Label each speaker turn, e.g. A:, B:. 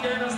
A: que